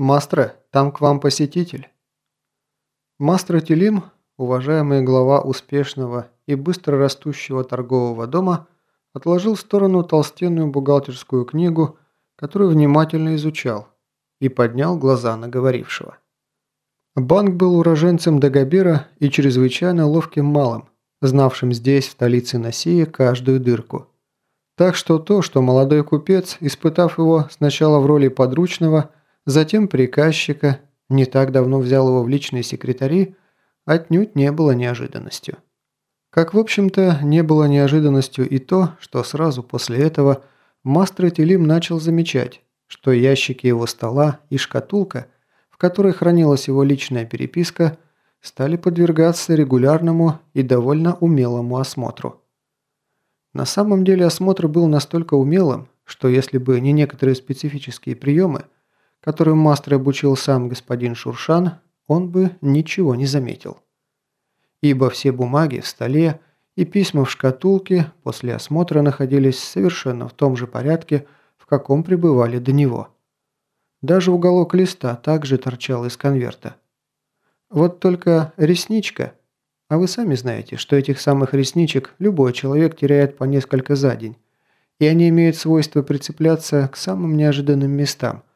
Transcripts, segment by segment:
«Мастре, там к вам посетитель». Мастер Телим, уважаемый глава успешного и быстро растущего торгового дома, отложил в сторону толстенную бухгалтерскую книгу, которую внимательно изучал, и поднял глаза на говорившего. Банк был уроженцем Дагобера и чрезвычайно ловким малым, знавшим здесь, в столице Носии, каждую дырку. Так что то, что молодой купец, испытав его сначала в роли подручного, затем приказчика, не так давно взял его в личные секретари, отнюдь не было неожиданностью. Как, в общем-то, не было неожиданностью и то, что сразу после этого мастер Телим начал замечать, что ящики его стола и шкатулка, в которой хранилась его личная переписка, стали подвергаться регулярному и довольно умелому осмотру. На самом деле осмотр был настолько умелым, что если бы не некоторые специфические приемы – которым мастер обучил сам господин Шуршан, он бы ничего не заметил. Ибо все бумаги в столе и письма в шкатулке после осмотра находились совершенно в том же порядке, в каком пребывали до него. Даже уголок листа также торчал из конверта. Вот только ресничка, а вы сами знаете, что этих самых ресничек любой человек теряет по несколько за день, и они имеют свойство прицепляться к самым неожиданным местам –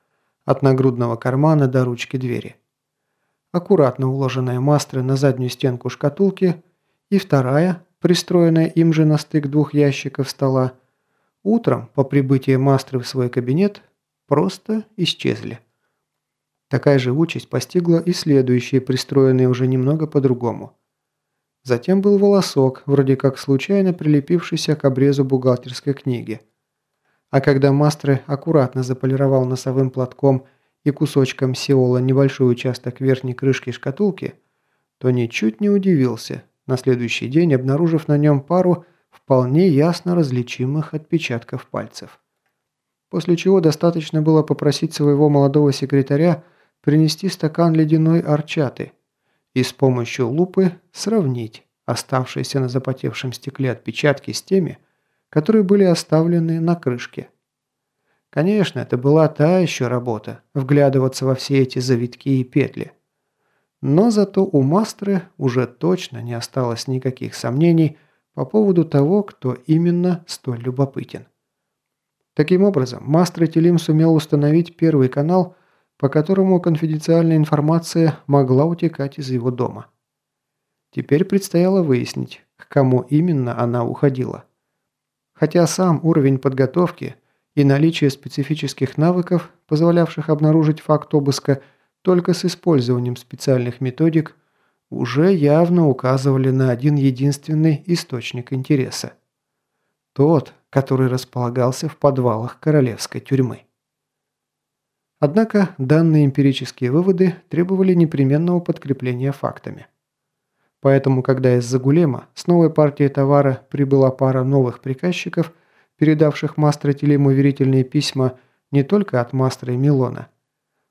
от нагрудного кармана до ручки двери. Аккуратно уложенная мастры на заднюю стенку шкатулки и вторая, пристроенная им же на стык двух ящиков стола, утром по прибытии мастры в свой кабинет просто исчезли. Такая же участь постигла и следующие, пристроенные уже немного по-другому. Затем был волосок, вроде как случайно прилепившийся к обрезу бухгалтерской книги – а когда Мастры аккуратно заполировал носовым платком и кусочком сеола небольшой участок верхней крышки шкатулки, то ничуть не удивился, на следующий день обнаружив на нем пару вполне ясно различимых отпечатков пальцев. После чего достаточно было попросить своего молодого секретаря принести стакан ледяной арчаты и с помощью лупы сравнить оставшиеся на запотевшем стекле отпечатки с теми, которые были оставлены на крышке. Конечно, это была та еще работа – вглядываться во все эти завитки и петли. Но зато у Мастры уже точно не осталось никаких сомнений по поводу того, кто именно столь любопытен. Таким образом, Мастер Телим сумел установить первый канал, по которому конфиденциальная информация могла утекать из его дома. Теперь предстояло выяснить, к кому именно она уходила. Хотя сам уровень подготовки и наличие специфических навыков, позволявших обнаружить факт обыска только с использованием специальных методик, уже явно указывали на один единственный источник интереса. Тот, который располагался в подвалах королевской тюрьмы. Однако данные эмпирические выводы требовали непременного подкрепления фактами. Поэтому, когда из Загулема с новой партией товара прибыла пара новых приказчиков, передавших Мастро Телему верительные письма не только от Мастра и Милона,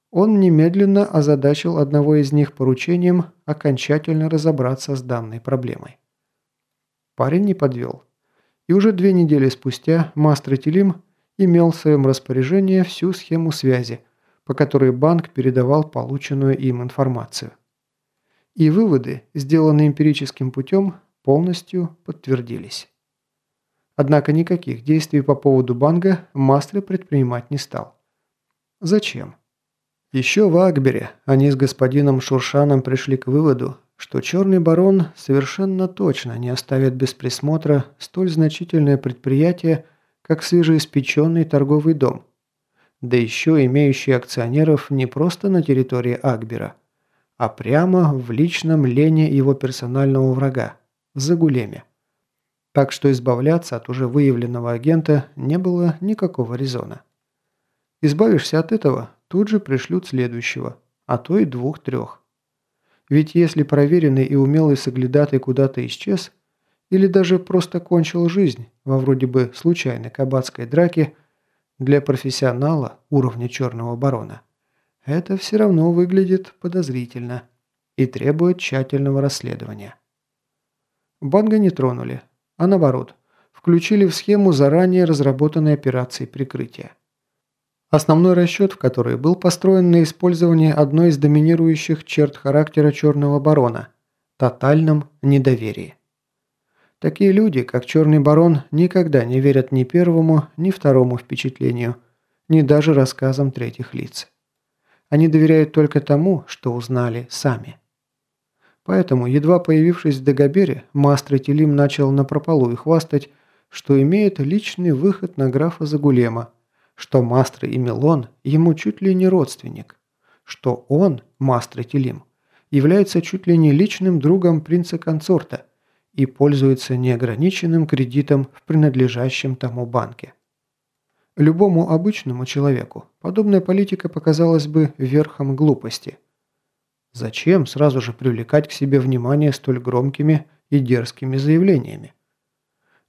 он немедленно озадачил одного из них поручением окончательно разобраться с данной проблемой. Парень не подвел. И уже две недели спустя Мастер Телим имел в своем распоряжении всю схему связи, по которой банк передавал полученную им информацию и выводы, сделанные эмпирическим путем, полностью подтвердились. Однако никаких действий по поводу банга Мастер предпринимать не стал. Зачем? Еще в Акбере они с господином Шуршаном пришли к выводу, что Черный Барон совершенно точно не оставит без присмотра столь значительное предприятие, как свежеиспеченный торговый дом, да еще имеющий акционеров не просто на территории Акбера – а прямо в личном лене его персонального врага – в Загулеме. Так что избавляться от уже выявленного агента не было никакого резона. Избавишься от этого, тут же пришлют следующего, а то и двух-трех. Ведь если проверенный и умелый соглядатый куда-то исчез, или даже просто кончил жизнь во вроде бы случайной кабацкой драке, для профессионала уровня черного барона – это все равно выглядит подозрительно и требует тщательного расследования. Банга не тронули, а наоборот, включили в схему заранее разработанной операции прикрытия. основной расчет в который был построен на использовании одной из доминирующих черт характера Черного Барона – тотальном недоверии. Такие люди, как Черный Барон, никогда не верят ни первому, ни второму впечатлению, ни даже рассказам третьих лиц. Они доверяют только тому, что узнали сами. Поэтому, едва появившись в Дагобере, Мастер Телим начал напропалую хвастать, что имеет личный выход на графа Загулема, что Мастер и Милон ему чуть ли не родственник, что он, Мастер Телим, является чуть ли не личным другом принца-консорта и пользуется неограниченным кредитом в принадлежащем тому банке. Любому обычному человеку подобная политика показалась бы верхом глупости. Зачем сразу же привлекать к себе внимание столь громкими и дерзкими заявлениями?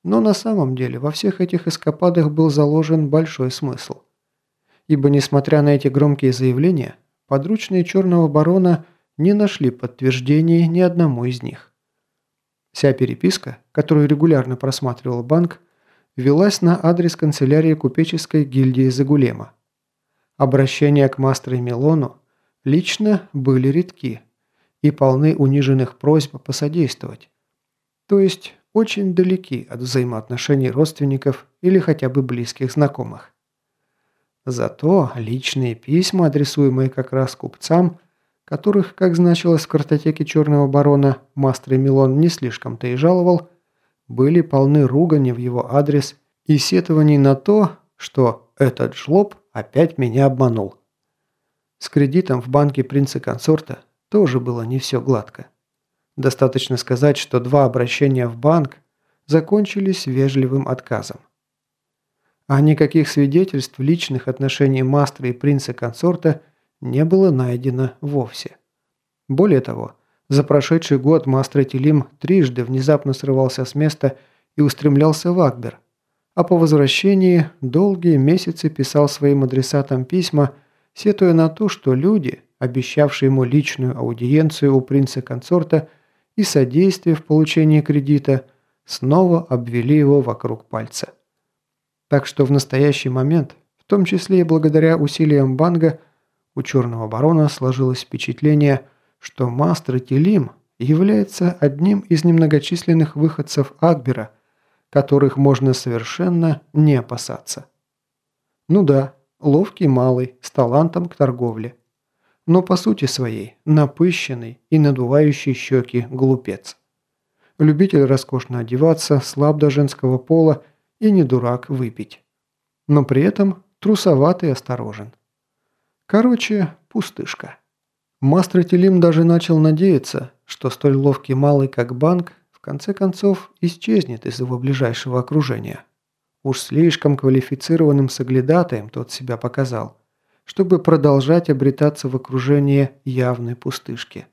Но на самом деле во всех этих эскападах был заложен большой смысл. Ибо несмотря на эти громкие заявления, подручные Черного Барона не нашли подтверждений ни одному из них. Вся переписка, которую регулярно просматривал банк, велась на адрес канцелярии купеческой гильдии Загулема. Обращения к Мастре Милону лично были редки и полны униженных просьб посодействовать. То есть очень далеки от взаимоотношений родственников или хотя бы близких знакомых. Зато личные письма, адресуемые как раз купцам, которых, как значилось в картотеке Черного Барона, Мастер Милон не слишком-то и жаловал, были полны ругани в его адрес и сетований на то, что этот жлоб опять меня обманул. С кредитом в банке принца-консорта тоже было не все гладко. Достаточно сказать, что два обращения в банк закончились вежливым отказом. А никаких свидетельств личных отношений мастера и принца-консорта не было найдено вовсе. Более того, за прошедший год мастер Телим трижды внезапно срывался с места и устремлялся в Акбер, а по возвращении долгие месяцы писал своим адресатам письма, сетуя на то, что люди, обещавшие ему личную аудиенцию у принца-консорта и содействие в получении кредита, снова обвели его вокруг пальца. Так что в настоящий момент, в том числе и благодаря усилиям Банга, у Черного Барона сложилось впечатление – что Мастер Телим является одним из немногочисленных выходцев Акбера, которых можно совершенно не опасаться. Ну да, ловкий малый, с талантом к торговле. Но по сути своей напыщенный и надувающий щеки глупец. Любитель роскошно одеваться, слаб до женского пола и не дурак выпить. Но при этом трусоватый и осторожен. Короче, пустышка. Мастер Телим даже начал надеяться, что столь ловкий малый, как банк, в конце концов исчезнет из его ближайшего окружения. Уж слишком квалифицированным соглядатаем тот себя показал, чтобы продолжать обретаться в окружении явной пустышки.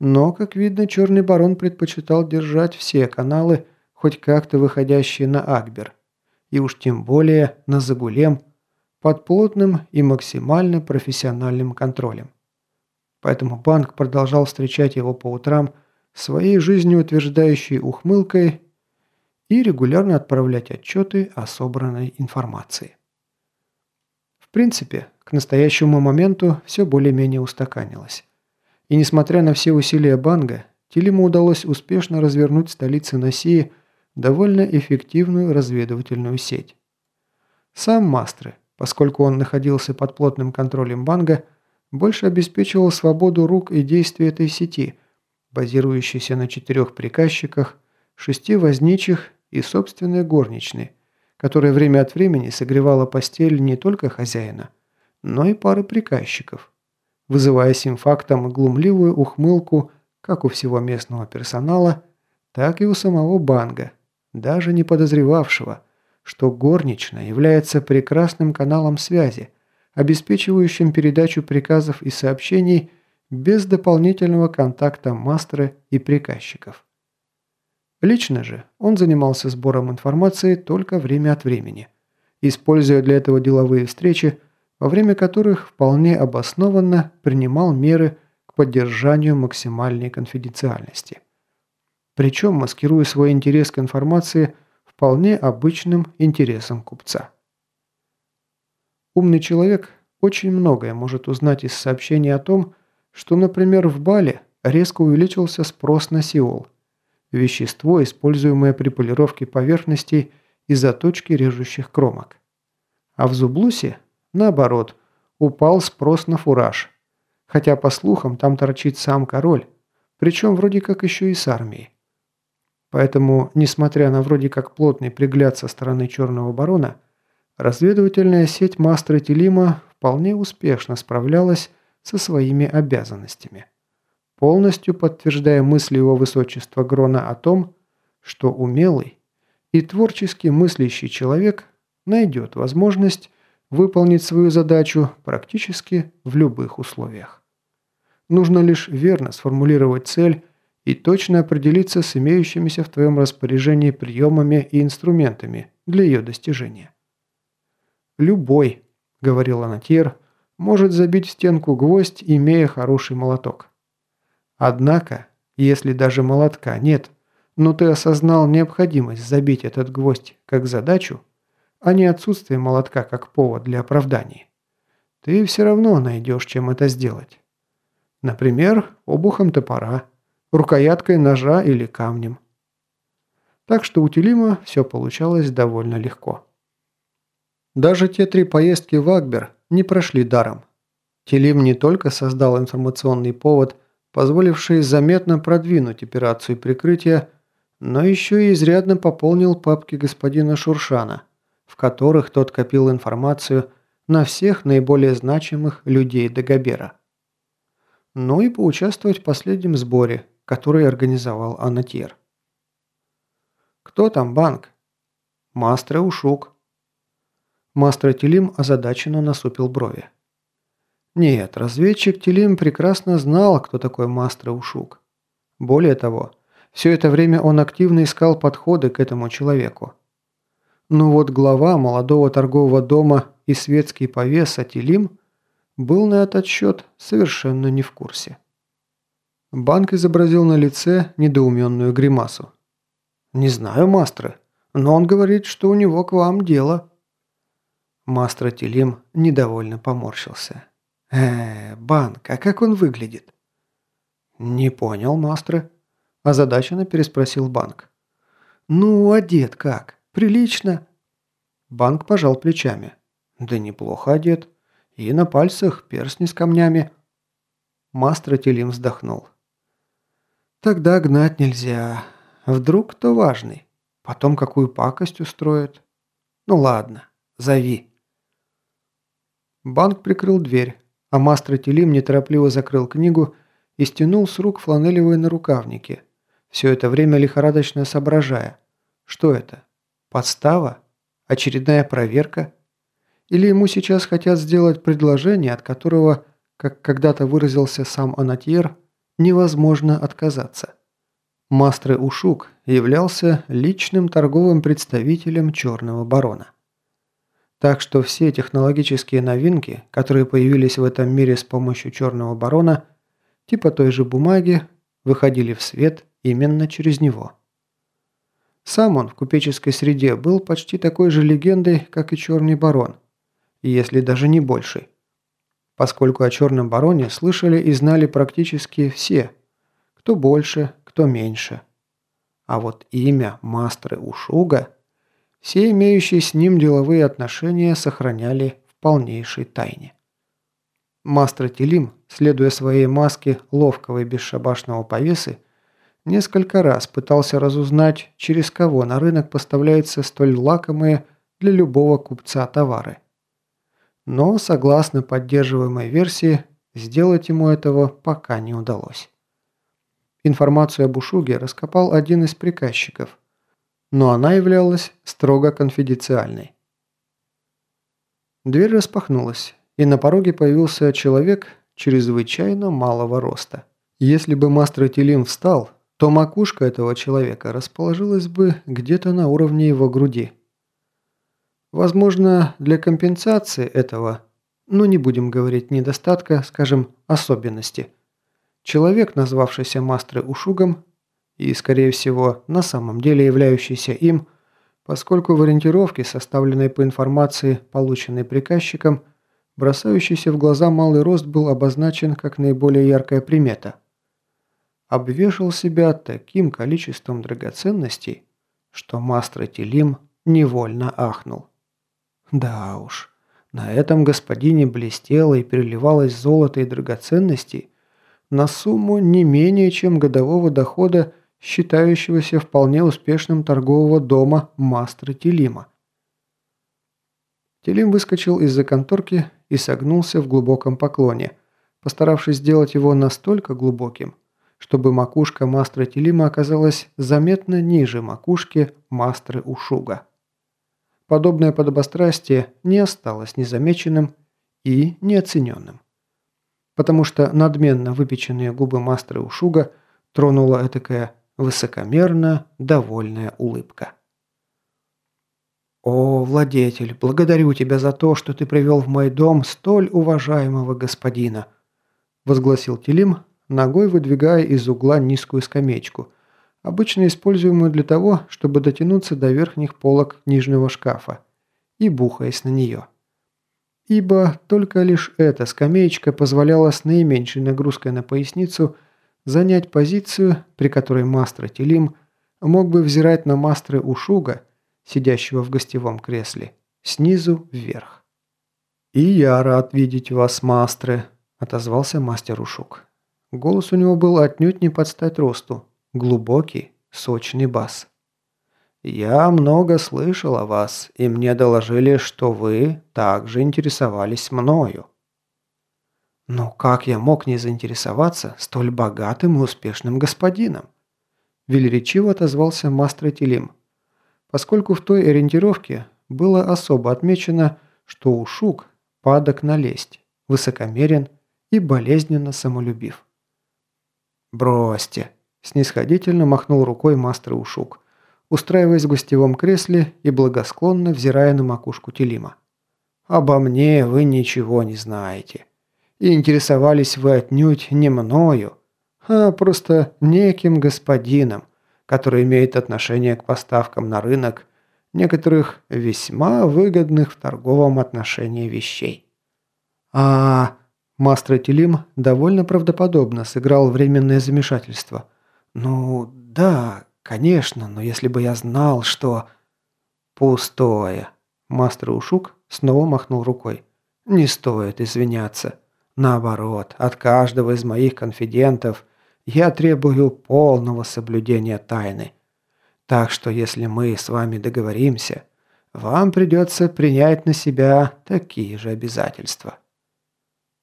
Но, как видно, Черный Барон предпочитал держать все каналы, хоть как-то выходящие на Акбер, и уж тем более на Загулем, под плотным и максимально профессиональным контролем. Поэтому банк продолжал встречать его по утрам своей жизнеутверждающей ухмылкой и регулярно отправлять отчеты о собранной информации. В принципе, к настоящему моменту все более-менее устаканилось. И несмотря на все усилия банга, Тилиму удалось успешно развернуть в столице Носии довольно эффективную разведывательную сеть. Сам Мастры, поскольку он находился под плотным контролем банга, больше обеспечивал свободу рук и действий этой сети, базирующейся на четырех приказчиках, шести возничих и собственной горничной, которая время от времени согревала постель не только хозяина, но и пары приказчиков, вызывая сим фактом глумливую ухмылку как у всего местного персонала, так и у самого Банга, даже не подозревавшего, что горничная является прекрасным каналом связи, обеспечивающим передачу приказов и сообщений без дополнительного контакта мастера и приказчиков. Лично же он занимался сбором информации только время от времени, используя для этого деловые встречи, во время которых вполне обоснованно принимал меры к поддержанию максимальной конфиденциальности. Причем маскируя свой интерес к информации вполне обычным интересом купца. Умный человек очень многое может узнать из сообщений о том, что, например, в Бале резко увеличился спрос на сиол – вещество, используемое при полировке поверхностей и заточке режущих кромок. А в Зублусе, наоборот, упал спрос на фураж, хотя, по слухам, там торчит сам король, причем вроде как еще и с армией. Поэтому, несмотря на вроде как плотный пригляд со стороны Черного Барона, разведывательная сеть Мастера Телима вполне успешно справлялась со своими обязанностями, полностью подтверждая мысли его высочества Грона о том, что умелый и творчески мыслящий человек найдет возможность выполнить свою задачу практически в любых условиях. Нужно лишь верно сформулировать цель и точно определиться с имеющимися в твоем распоряжении приемами и инструментами для ее достижения. «Любой», – говорил Анатьер, – «может забить в стенку гвоздь, имея хороший молоток. Однако, если даже молотка нет, но ты осознал необходимость забить этот гвоздь как задачу, а не отсутствие молотка как повод для оправданий, ты все равно найдешь, чем это сделать. Например, обухом топора – рукояткой ножа или камнем. Так что у Телима все получалось довольно легко. Даже те три поездки в Акбер не прошли даром. Телим не только создал информационный повод, позволивший заметно продвинуть операцию прикрытия, но еще и изрядно пополнил папки господина Шуршана, в которых тот копил информацию на всех наиболее значимых людей Дагобера. Ну и поучаствовать в последнем сборе, который организовал Анатир. «Кто там, банк?» «Мастер Ушук». Мастер Телим озадаченно насупил брови. Нет, разведчик Телим прекрасно знал, кто такой Мастер Ушук. Более того, все это время он активно искал подходы к этому человеку. Но вот глава молодого торгового дома и светский повес Атилим был на этот счет совершенно не в курсе. Банк изобразил на лице недоуменную гримасу. «Не знаю, мастер, но он говорит, что у него к вам дело». Мастер Телим недовольно поморщился. «Э, банк, а как он выглядит?» «Не понял, мастер», – озадаченно переспросил банк. «Ну, одет как? Прилично?» Банк пожал плечами. «Да неплохо одет. И на пальцах перстни с камнями». Мастер Телим вздохнул. Тогда гнать нельзя. Вдруг кто важный. Потом какую пакость устроит. Ну ладно, зови. Банк прикрыл дверь, а мастер Телим неторопливо закрыл книгу и стянул с рук фланелевые нарукавники, все это время лихорадочно соображая. Что это? Подстава? Очередная проверка? Или ему сейчас хотят сделать предложение, от которого, как когда-то выразился сам Анатьер, невозможно отказаться. Мастре Ушук являлся личным торговым представителем Черного Барона. Так что все технологические новинки, которые появились в этом мире с помощью Черного Барона, типа той же бумаги, выходили в свет именно через него. Сам он в купеческой среде был почти такой же легендой, как и Черный Барон, если даже не большей поскольку о Черном Бароне слышали и знали практически все, кто больше, кто меньше. А вот имя Мастры Ушуга все имеющие с ним деловые отношения сохраняли в полнейшей тайне. Мастер Телим, следуя своей маске ловкого и бесшабашного повесы, несколько раз пытался разузнать, через кого на рынок поставляются столь лакомые для любого купца товары. Но, согласно поддерживаемой версии, сделать ему этого пока не удалось. Информацию об Ушуге раскопал один из приказчиков, но она являлась строго конфиденциальной. Дверь распахнулась, и на пороге появился человек чрезвычайно малого роста. Если бы мастер Телим встал, то макушка этого человека расположилась бы где-то на уровне его груди. Возможно, для компенсации этого, ну не будем говорить недостатка, скажем, особенности, человек, назвавшийся Мастры Ушугом, и, скорее всего, на самом деле являющийся им, поскольку в ориентировке, составленной по информации, полученной приказчиком, бросающийся в глаза малый рост был обозначен как наиболее яркая примета. Обвешал себя таким количеством драгоценностей, что мастер Телим невольно ахнул. Да уж, на этом господине блестело и переливалось золото и драгоценности на сумму не менее чем годового дохода считающегося вполне успешным торгового дома мастера Телима. Телим выскочил из-за конторки и согнулся в глубоком поклоне, постаравшись сделать его настолько глубоким, чтобы макушка мастера Телима оказалась заметно ниже макушки мастры Ушуга. Подобное подобострастие не осталось незамеченным и неоцененным, потому что надменно выпеченные губы мастры Ушуга тронула этакая высокомерно довольная улыбка. «О, владетель, благодарю тебя за то, что ты привел в мой дом столь уважаемого господина», возгласил Телим, ногой выдвигая из угла низкую скамеечку, обычно используемую для того, чтобы дотянуться до верхних полок нижнего шкафа, и бухаясь на нее. Ибо только лишь эта скамеечка позволяла с наименьшей нагрузкой на поясницу – занять позицию, при которой мастер Телим мог бы взирать на мастера Ушуга, сидящего в гостевом кресле, снизу вверх. «И я рад видеть вас, мастры», – отозвался мастер Ушук. Голос у него был отнюдь не под стать росту, глубокий, сочный бас. «Я много слышал о вас, и мне доложили, что вы также интересовались мною. Но как я мог не заинтересоваться столь богатым и успешным господином? Велеречиво отозвался мастер Телим, поскольку в той ориентировке было особо отмечено, что Ушук падок на лесть, высокомерен и болезненно самолюбив. «Бросьте!» – снисходительно махнул рукой мастер Ушук, устраиваясь в гостевом кресле и благосклонно взирая на макушку Телима. «Обо мне вы ничего не знаете». И интересовались вы отнюдь не мною, а просто неким господином, который имеет отношение к поставкам на рынок некоторых весьма выгодных в торговом отношении вещей. А Мастер Телим довольно правдоподобно сыграл временное замешательство. «Ну, да, конечно, но если бы я знал, что...» «Пустое!» Мастер Ушук снова махнул рукой. «Не стоит извиняться. Наоборот, от каждого из моих конфидентов я требую полного соблюдения тайны. Так что если мы с вами договоримся, вам придется принять на себя такие же обязательства».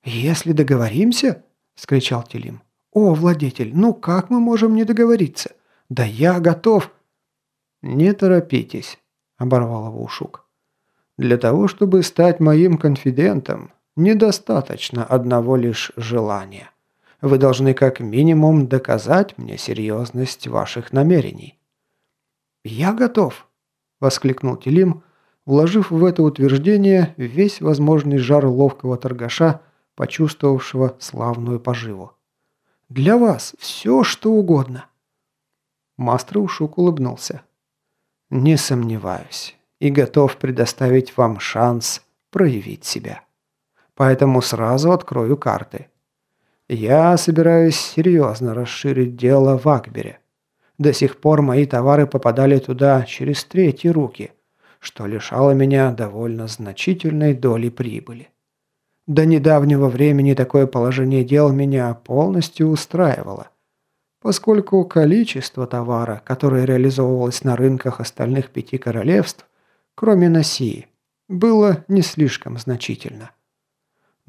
«Если договоримся?» – скричал Телим. «О, владетель, ну как мы можем не договориться? Да я готов!» «Не торопитесь», – оборвал его Ушук. «Для того, чтобы стать моим конфидентом, Недостаточно одного лишь желания. Вы должны как минимум доказать мне серьезность ваших намерений». «Я готов», – воскликнул Телим, вложив в это утверждение весь возможный жар ловкого торгаша, почувствовавшего славную поживу. «Для вас все, что угодно». Мастер Ушук улыбнулся. «Не сомневаюсь и готов предоставить вам шанс проявить себя» поэтому сразу открою карты. Я собираюсь серьезно расширить дело в Акбере. До сих пор мои товары попадали туда через третьи руки, что лишало меня довольно значительной доли прибыли. До недавнего времени такое положение дел меня полностью устраивало, поскольку количество товара, которое реализовывалось на рынках остальных пяти королевств, кроме Носии, было не слишком значительно.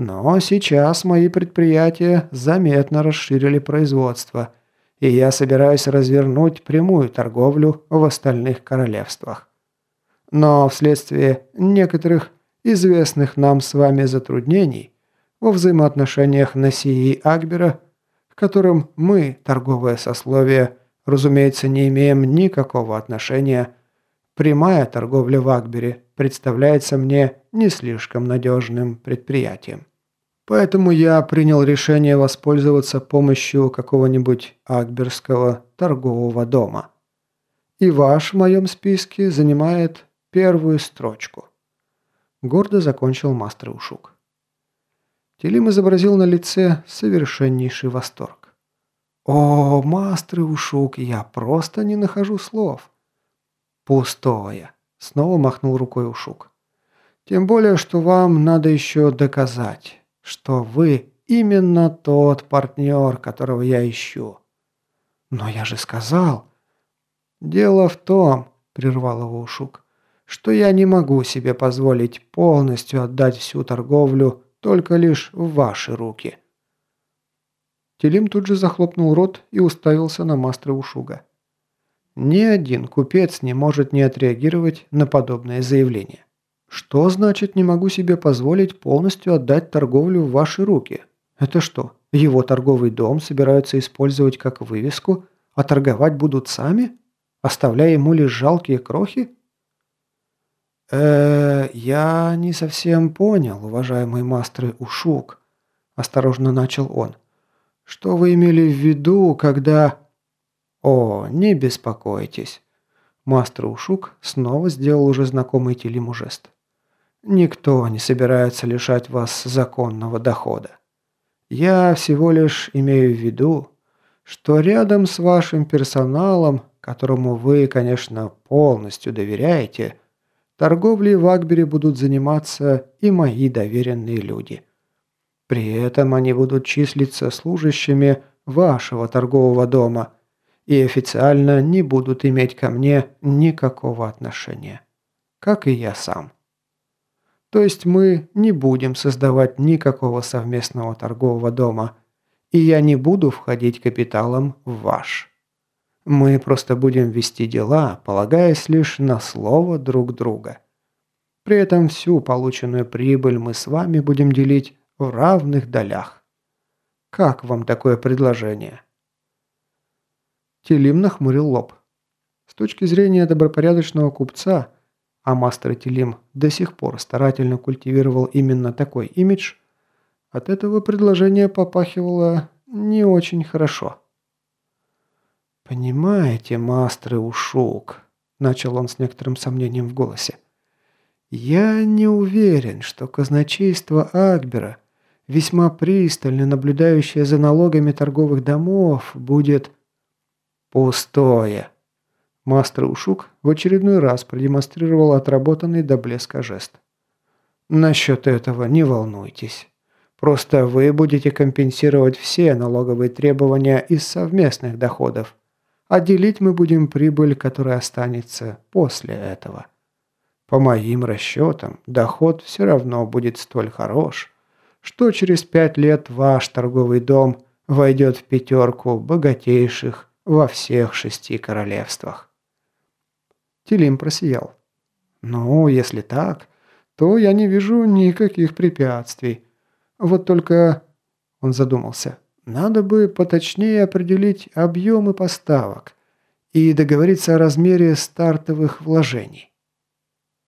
Но сейчас мои предприятия заметно расширили производство, и я собираюсь развернуть прямую торговлю в остальных королевствах. Но вследствие некоторых известных нам с вами затруднений во взаимоотношениях Насии и Акбера, к которым мы, торговое сословие, разумеется, не имеем никакого отношения, прямая торговля в Акбере представляется мне не слишком надежным предприятием. Поэтому я принял решение воспользоваться помощью какого-нибудь акберского торгового дома. И ваш в моем списке занимает первую строчку. Гордо закончил мастер Ушук. Телим изобразил на лице совершеннейший восторг. «О, мастер Ушук, я просто не нахожу слов!» «Пустое!» – снова махнул рукой Ушук. «Тем более, что вам надо еще доказать, что вы именно тот партнер, которого я ищу». «Но я же сказал...» «Дело в том», – прервал его Ушук, что я не могу себе позволить полностью отдать всю торговлю только лишь в ваши руки». Телим тут же захлопнул рот и уставился на мастера Ушуга. Ни один купец не может не отреагировать на подобное заявление. Что значит «не могу себе позволить полностью отдать торговлю в ваши руки»? Это что, его торговый дом собираются использовать как вывеску, а торговать будут сами, оставляя ему лишь жалкие крохи? э я не совсем понял, уважаемый мастер Ушук», – осторожно начал он. «Что вы имели в виду, когда...» «О, не беспокойтесь». Мастер Ушук снова сделал уже знакомый Телиму жест. «Никто не собирается лишать вас законного дохода. Я всего лишь имею в виду, что рядом с вашим персоналом, которому вы, конечно, полностью доверяете, Торговлей в Акбере будут заниматься и мои доверенные люди. При этом они будут числиться служащими вашего торгового дома и официально не будут иметь ко мне никакого отношения. Как и я сам. То есть мы не будем создавать никакого совместного торгового дома, и я не буду входить капиталом в ваш. Мы просто будем вести дела, полагаясь лишь на слово друг друга. При этом всю полученную прибыль мы с вами будем делить в равных долях. Как вам такое предложение?» Телим нахмурил лоб. С точки зрения добропорядочного купца, а мастер Телим до сих пор старательно культивировал именно такой имидж, от этого предложения попахивало не очень хорошо. «Понимаете, мастры Ушук», – начал он с некоторым сомнением в голосе. «Я не уверен, что казначейство Акбера, весьма пристально наблюдающее за налогами торговых домов, будет...» «Пустое», Мастер Ушук в очередной раз продемонстрировал отработанный до блеска жест. «Насчет этого не волнуйтесь. Просто вы будете компенсировать все налоговые требования из совместных доходов, а делить мы будем прибыль, которая останется после этого. По моим расчетам, доход все равно будет столь хорош, что через пять лет ваш торговый дом войдет в пятерку богатейших во всех шести королевствах. Тилим просиял. «Ну, если так, то я не вижу никаких препятствий. Вот только...» Он задумался. Надо бы поточнее определить объемы поставок и договориться о размере стартовых вложений.